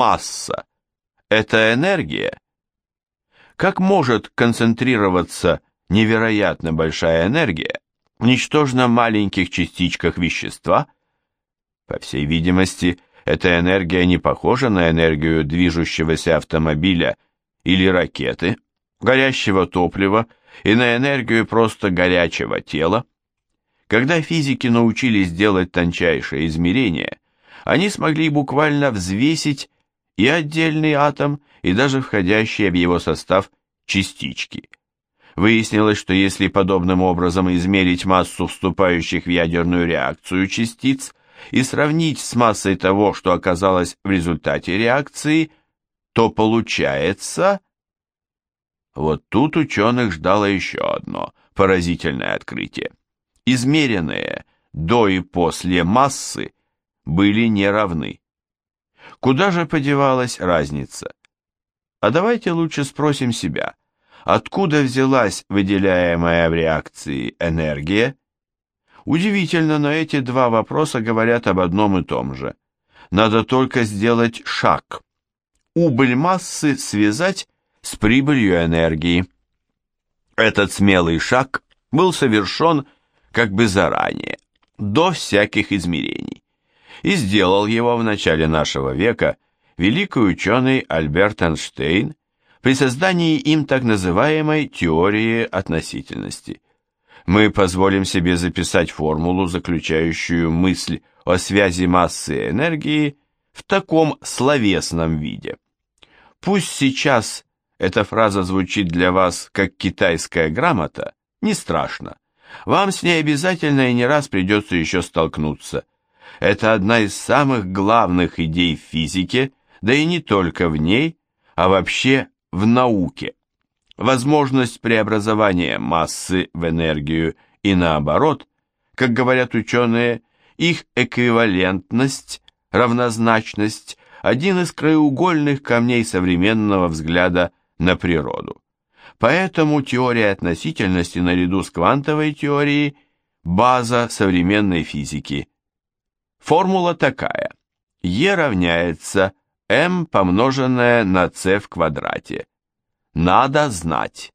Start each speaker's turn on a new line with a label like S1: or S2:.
S1: масса – это энергия? Как может концентрироваться невероятно большая энергия в ничтожно маленьких частичках вещества? По всей видимости, эта энергия не похожа на энергию движущегося автомобиля или ракеты, горящего топлива и на энергию просто горячего тела. Когда физики научились делать тончайшие измерения, они смогли буквально взвесить и отдельный атом, и даже входящие в его состав частички. Выяснилось, что если подобным образом измерить массу вступающих в ядерную реакцию частиц и сравнить с массой того, что оказалось в результате реакции, то получается... Вот тут ученых ждало еще одно поразительное открытие. Измеренные до и после массы были неравны. Куда же подевалась разница? А давайте лучше спросим себя, откуда взялась выделяемая в реакции энергия? Удивительно, но эти два вопроса говорят об одном и том же. Надо только сделать шаг. Убыль массы связать с прибылью энергии. Этот смелый шаг был совершен как бы заранее, до всяких измерений и сделал его в начале нашего века великий ученый Альберт Эйнштейн при создании им так называемой теории относительности. Мы позволим себе записать формулу, заключающую мысль о связи массы и энергии в таком словесном виде. Пусть сейчас эта фраза звучит для вас как китайская грамота, не страшно. Вам с ней обязательно и не раз придется еще столкнуться – это одна из самых главных идей в физике, да и не только в ней, а вообще в науке. Возможность преобразования массы в энергию и наоборот, как говорят ученые, их эквивалентность, равнозначность – один из краеугольных камней современного взгляда на природу. Поэтому теория относительности наряду с квантовой теорией – база современной физики – Формула такая. E равняется m помноженное на c в квадрате. Надо знать.